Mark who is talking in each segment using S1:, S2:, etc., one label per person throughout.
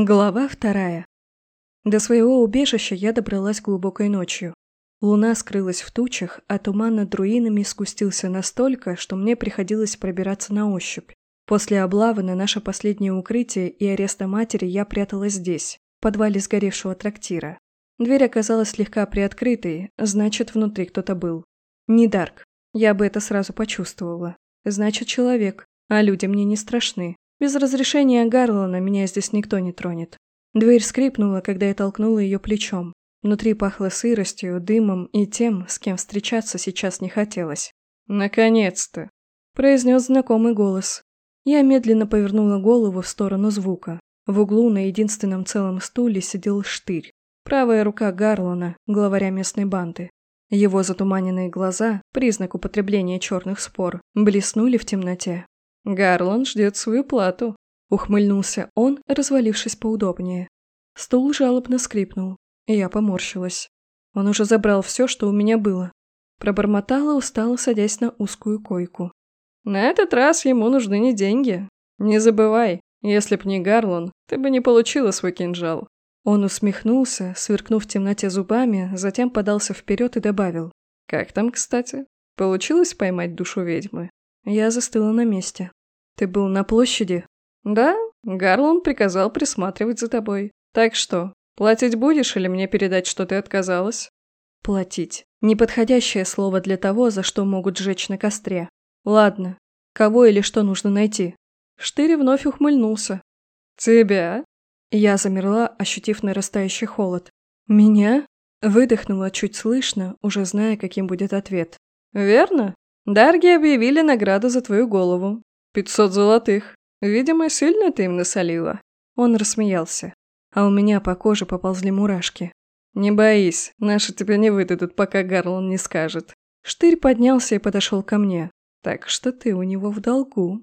S1: Глава вторая. До своего убежища я добралась глубокой ночью. Луна скрылась в тучах, а туман над руинами скустился настолько, что мне приходилось пробираться на ощупь. После облавы на наше последнее укрытие и ареста матери я пряталась здесь, в подвале сгоревшего трактира. Дверь оказалась слегка приоткрытой, значит, внутри кто-то был. Не Дарк. Я бы это сразу почувствовала. Значит, человек, а люди мне не страшны. Без разрешения Гарлана меня здесь никто не тронет. Дверь скрипнула, когда я толкнула ее плечом. Внутри пахло сыростью, дымом и тем, с кем встречаться сейчас не хотелось. «Наконец-то!» – произнес знакомый голос. Я медленно повернула голову в сторону звука. В углу на единственном целом стуле сидел штырь. Правая рука Гарлана, главаря местной банды. Его затуманенные глаза, признак употребления черных спор, блеснули в темноте. Гарлан ждет свою плату», — ухмыльнулся он, развалившись поудобнее. Стул жалобно скрипнул, и я поморщилась. Он уже забрал все, что у меня было. Пробормотала, устало садясь на узкую койку. «На этот раз ему нужны не деньги. Не забывай, если б не Гарлан, ты бы не получила свой кинжал». Он усмехнулся, сверкнув в темноте зубами, затем подался вперед и добавил. «Как там, кстати? Получилось поймать душу ведьмы?» Я застыла на месте. «Ты был на площади?» «Да, Гарланд приказал присматривать за тобой. Так что, платить будешь или мне передать, что ты отказалась?» «Платить. Неподходящее слово для того, за что могут сжечь на костре. Ладно, кого или что нужно найти?» Штырь вновь ухмыльнулся. «Тебя?» Я замерла, ощутив нарастающий холод. «Меня?» Выдохнула чуть слышно, уже зная, каким будет ответ. «Верно. Дарги объявили награду за твою голову. Пятьсот золотых. Видимо, сильно ты им насолила». Он рассмеялся. А у меня по коже поползли мурашки. «Не боись, наши тебя не выдадут, пока Гарлан не скажет». Штырь поднялся и подошел ко мне. «Так что ты у него в долгу».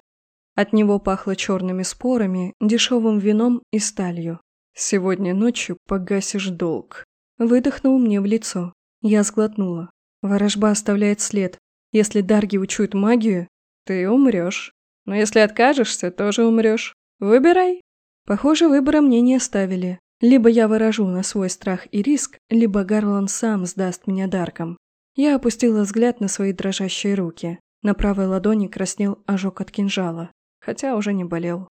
S1: От него пахло черными спорами, дешевым вином и сталью. «Сегодня ночью погасишь долг». Выдохнул мне в лицо. Я сглотнула. Ворожба оставляет след. Если Дарги учуют магию, ты умрешь. Но если откажешься, тоже умрешь. Выбирай. Похоже, выбора мне не оставили. Либо я выражу на свой страх и риск, либо Гарлан сам сдаст меня Дарком. Я опустила взгляд на свои дрожащие руки. На правой ладони краснел ожог от кинжала, хотя уже не болел.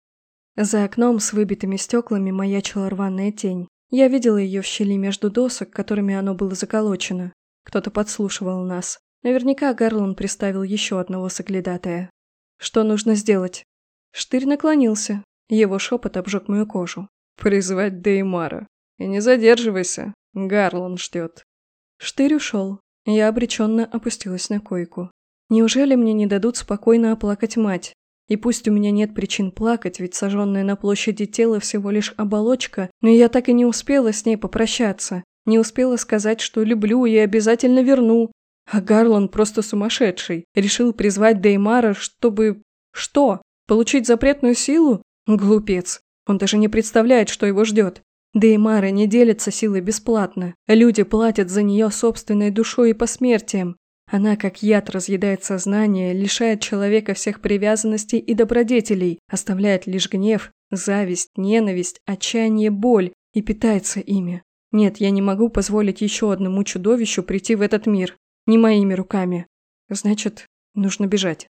S1: За окном с выбитыми стеклами маячила рваная тень. Я видела ее в щели между досок, которыми оно было заколочено. Кто-то подслушивал нас. Наверняка Гарлан приставил еще одного соглядатая. Что нужно сделать? Штырь наклонился. Его шепот обжег мою кожу. Призвать Деймара. И не задерживайся. Гарлан ждет. Штырь ушел. Я обреченно опустилась на койку. Неужели мне не дадут спокойно оплакать мать? И пусть у меня нет причин плакать, ведь сожженное на площади тело всего лишь оболочка, но я так и не успела с ней попрощаться. Не успела сказать, что люблю и обязательно верну. А Гарлан просто сумасшедший. Решил призвать Деймара, чтобы... Что? Получить запретную силу? Глупец. Он даже не представляет, что его ждет. Деймары не делятся силой бесплатно. Люди платят за нее собственной душой и посмертием. Она, как яд, разъедает сознание, лишает человека всех привязанностей и добродетелей, оставляет лишь гнев, зависть, ненависть, отчаяние, боль и питается ими. Нет, я не могу позволить еще одному чудовищу прийти в этот мир. Не моими руками. Значит, нужно бежать.